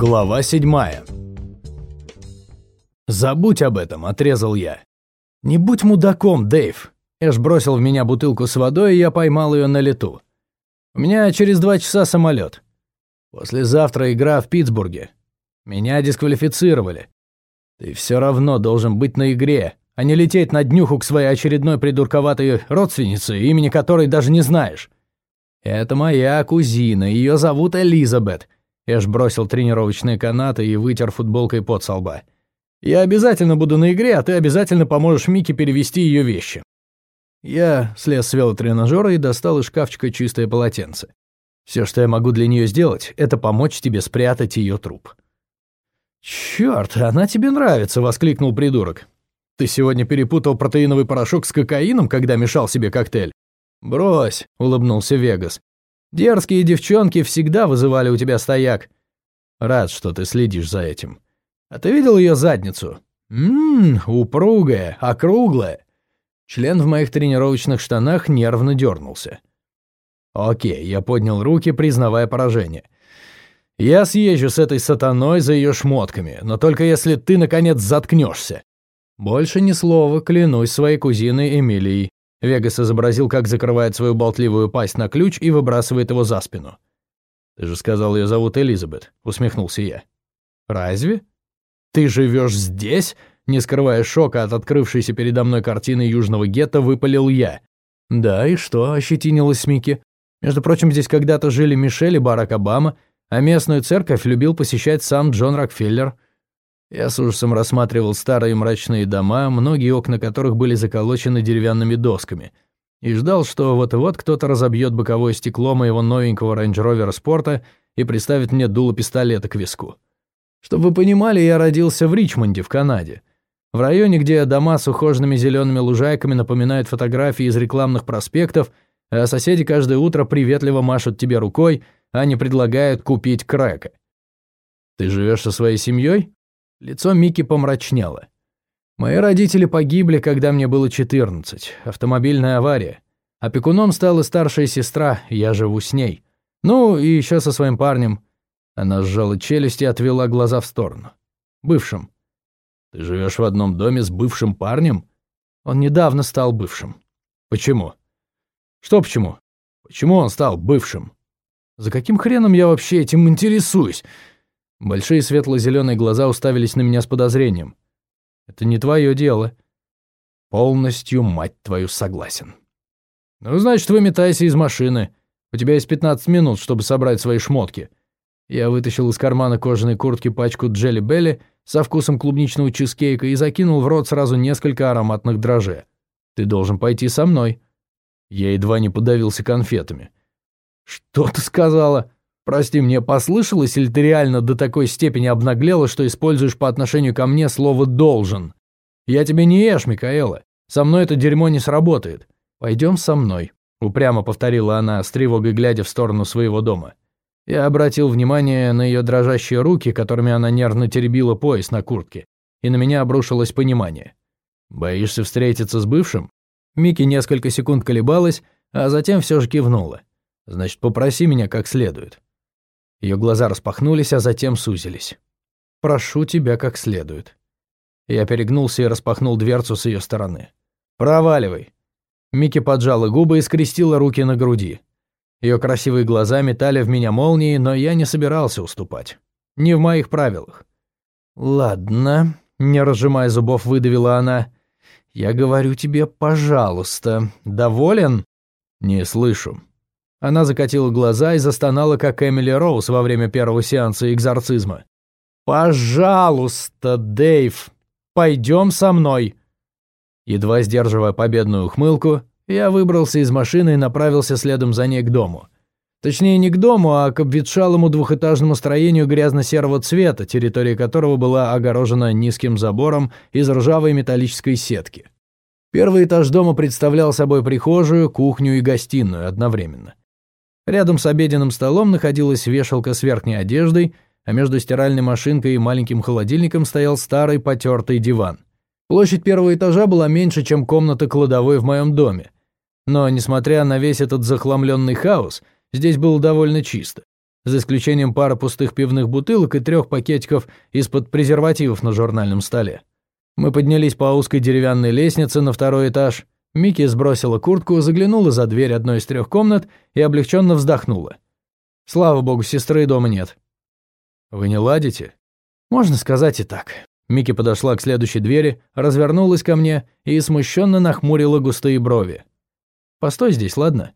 Глава седьмая. «Забудь об этом», — отрезал я. «Не будь мудаком, Дэйв». Эш бросил в меня бутылку с водой, и я поймал ее на лету. «У меня через два часа самолет. Послезавтра игра в Питтсбурге. Меня дисквалифицировали. Ты все равно должен быть на игре, а не лететь на днюху к своей очередной придурковатой родственнице, имени которой даже не знаешь. Это моя кузина, ее зовут Элизабет». Эш бросил тренировочные канаты и вытер футболкой пот со лба. «Я обязательно буду на игре, а ты обязательно поможешь Мике перевести ее вещи». Я слез с велотренажера и достал из шкафчика чистое полотенце. Все, что я могу для нее сделать, это помочь тебе спрятать ее труп. «Черт, она тебе нравится!» — воскликнул придурок. «Ты сегодня перепутал протеиновый порошок с кокаином, когда мешал себе коктейль?» «Брось!» — улыбнулся Вегас. Дерзкие девчонки всегда вызывали у тебя стояк. Рад, что ты следишь за этим. А ты видел ее задницу? Ммм, упругая, округлая. Член в моих тренировочных штанах нервно дернулся. Окей, я поднял руки, признавая поражение. Я съезжу с этой сатаной за ее шмотками, но только если ты, наконец, заткнешься. Больше ни слова, клянусь своей кузиной Эмилией. Вегас изобразил, как закрывает свою болтливую пасть на ключ и выбрасывает его за спину. «Ты же сказал, ее зовут Элизабет», — усмехнулся я. «Разве? Ты живешь здесь?» Не скрывая шока от открывшейся передо мной картины южного гетто, выпалил я. «Да, и что?» — ощетинилась Микки. «Между прочим, здесь когда-то жили Мишель и Барак Обама, а местную церковь любил посещать сам Джон Рокфеллер». Я с ужасом рассматривал старые мрачные дома, многие окна которых были заколочены деревянными досками, и ждал, что вот-вот кто-то разобьет боковое стекло моего новенького рейндж-ровера спорта и приставит мне дуло пистолета к виску. Чтобы вы понимали, я родился в Ричмонде, в Канаде. В районе, где дома с ухоженными зелеными лужайками напоминают фотографии из рекламных проспектов, а соседи каждое утро приветливо машут тебе рукой, а не предлагают купить крэка. Ты живешь со своей семьей? Лицо Мики помрачнело. Мои родители погибли, когда мне было 14. Автомобильная авария. Опекуном стала старшая сестра, я живу с ней. Ну, и еще со своим парнем. Она сжала челюсть и отвела глаза в сторону. Бывшим. Ты живешь в одном доме с бывшим парнем? Он недавно стал бывшим. Почему? Что почему? Почему он стал бывшим? За каким хреном я вообще этим интересуюсь? Большие светло-зеленые глаза уставились на меня с подозрением. «Это не твое дело». «Полностью, мать твою, согласен». «Ну, значит, выметайся из машины. У тебя есть 15 минут, чтобы собрать свои шмотки». Я вытащил из кармана кожаной куртки пачку Джелли Белли со вкусом клубничного чизкейка и закинул в рот сразу несколько ароматных дрожжей. «Ты должен пойти со мной». Я едва не подавился конфетами. «Что ты сказала?» Прости, мне послышалось, или ты реально до такой степени обнаглела, что используешь по отношению ко мне слово «должен»? Я тебе не ешь, Микаэла. Со мной это дерьмо не сработает. Пойдем со мной», — упрямо повторила она, с тревогой глядя в сторону своего дома. Я обратил внимание на ее дрожащие руки, которыми она нервно теребила пояс на куртке, и на меня обрушилось понимание. «Боишься встретиться с бывшим?» Микки несколько секунд колебалась, а затем все же кивнула. «Значит, попроси меня как следует». Ее глаза распахнулись, а затем сузились. «Прошу тебя как следует». Я перегнулся и распахнул дверцу с ее стороны. «Проваливай». Микки поджала губы и скрестила руки на груди. Ее красивые глаза метали в меня молнии, но я не собирался уступать. Не в моих правилах. «Ладно», — не разжимая зубов, выдавила она. «Я говорю тебе, пожалуйста. Доволен?» «Не слышу», она закатила глаза и застонала, как Эмили Роуз во время первого сеанса экзорцизма. «Пожалуйста, Дэйв, пойдем со мной!» Едва сдерживая победную ухмылку, я выбрался из машины и направился следом за ней к дому. Точнее, не к дому, а к обветшалому двухэтажному строению грязно-серого цвета, территория которого была огорожена низким забором из ржавой металлической сетки. Первый этаж дома представлял собой прихожую, кухню и гостиную одновременно. Рядом с обеденным столом находилась вешалка с верхней одеждой, а между стиральной машинкой и маленьким холодильником стоял старый потертый диван. Площадь первого этажа была меньше, чем комната кладовой в моем доме. Но, несмотря на весь этот захламленный хаос, здесь было довольно чисто. за исключением пары пустых пивных бутылок и трех пакетиков из-под презервативов на журнальном столе. Мы поднялись по узкой деревянной лестнице на второй этаж. Микки сбросила куртку, заглянула за дверь одной из трех комнат и облегченно вздохнула. Слава богу, сестры дома нет. «Вы не ладите?» «Можно сказать и так». Микки подошла к следующей двери, развернулась ко мне и смущенно нахмурила густые брови. «Постой здесь, ладно?»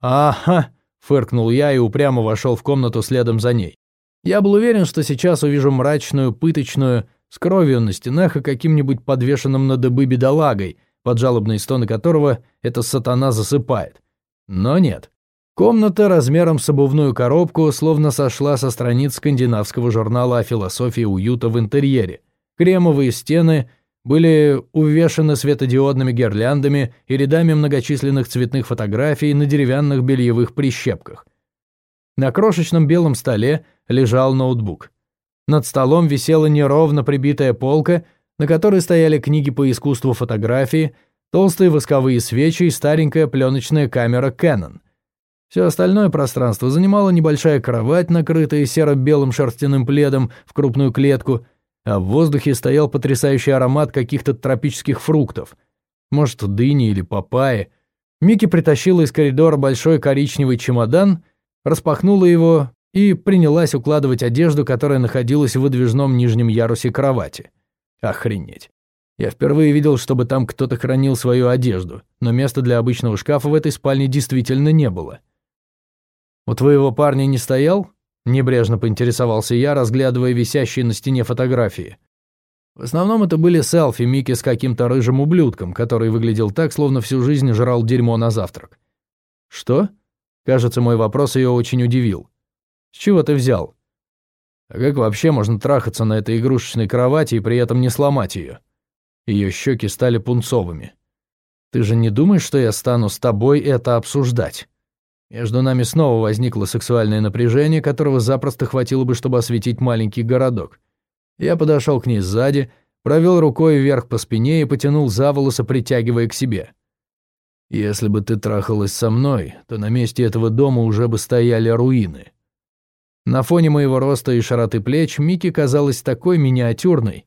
«Ага», — фыркнул я и упрямо вошел в комнату следом за ней. Я был уверен, что сейчас увижу мрачную, пыточную, с кровью на стенах и каким-нибудь подвешенным на дыбы бедолагой, под жалобные стоны которого эта сатана засыпает. Но нет. Комната размером с обувную коробку словно сошла со страниц скандинавского журнала о философии уюта в интерьере. Кремовые стены были увешаны светодиодными гирляндами и рядами многочисленных цветных фотографий на деревянных бельевых прищепках. На крошечном белом столе лежал ноутбук. Над столом висела неровно прибитая полка, на которой стояли книги по искусству фотографии, толстые восковые свечи и старенькая пленочная камера Canon — все остальное пространство занимала небольшая кровать, накрытая серо-белым шерстяным пледом в крупную клетку, а в воздухе стоял потрясающий аромат каких-то тропических фруктов. Может, дыни или папайи. Микки притащила из коридора большой коричневый чемодан, распахнула его и принялась укладывать одежду, которая находилась в выдвижном нижнем ярусе кровати. Охренеть. Я впервые видел, чтобы там кто-то хранил свою одежду, но места для обычного шкафа в этой спальне действительно не было. «У твоего парня не стоял?» – небрежно поинтересовался я, разглядывая висящие на стене фотографии. В основном это были селфи Мики с каким-то рыжим ублюдком, который выглядел так, словно всю жизнь жрал дерьмо на завтрак. «Что?» Кажется, мой вопрос ее очень удивил. «С чего ты взял?» «А как вообще можно трахаться на этой игрушечной кровати и при этом не сломать ее?» Ее щеки стали пунцовыми. «Ты же не думаешь, что я стану с тобой это обсуждать?» Между нами снова возникло сексуальное напряжение, которого запросто хватило бы, чтобы осветить маленький городок. Я подошел к ней сзади, провел рукой вверх по спине и потянул за волосы, притягивая к себе. «Если бы ты трахалась со мной, то на месте этого дома уже бы стояли руины». На фоне моего роста и широты плеч Микки казалась такой миниатюрной.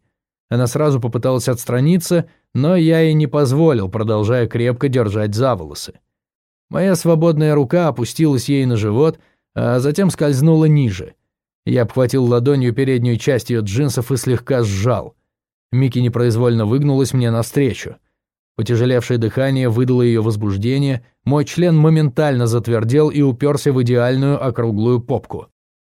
Она сразу попыталась отстраниться, но я ей не позволил, продолжая крепко держать за волосы. Моя свободная рука опустилась ей на живот, а затем скользнула ниже. Я обхватил ладонью переднюю часть ее джинсов и слегка сжал. Микки непроизвольно выгнулась мне навстречу. Потяжелевшее дыхание выдало ее возбуждение, мой член моментально затвердел и уперся в идеальную округлую попку.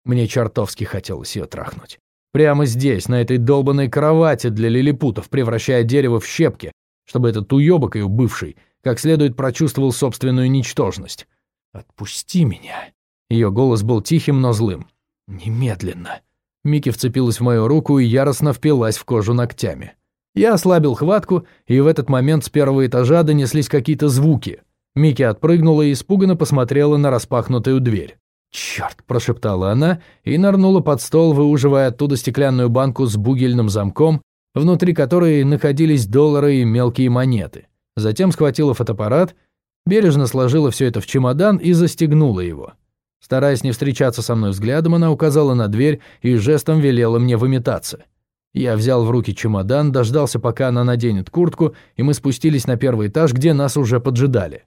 Мне чертовски хотелось ее трахнуть. Прямо здесь, на этой долбанной кровати для лилипутов, превращая дерево в щепки, чтобы этот уёбок ее бывший как следует прочувствовал собственную ничтожность. «Отпусти меня!» Ее голос был тихим, но злым. «Немедленно!» Микки вцепилась в мою руку и яростно впилась в кожу ногтями. Я ослабил хватку, и в этот момент с первого этажа донеслись какие-то звуки. Микки отпрыгнула и испуганно посмотрела на распахнутую дверь. «Чёрт!» – прошептала она и нырнула под стол, выуживая оттуда стеклянную банку с бугельным замком, внутри которой находились доллары и мелкие монеты. Затем схватила фотоаппарат, бережно сложила все это в чемодан и застегнула его. Стараясь не встречаться со мной взглядом, она указала на дверь и жестом велела мне выметаться. Я взял в руки чемодан, дождался, пока она наденет куртку, и мы спустились на первый этаж, где нас уже поджидали.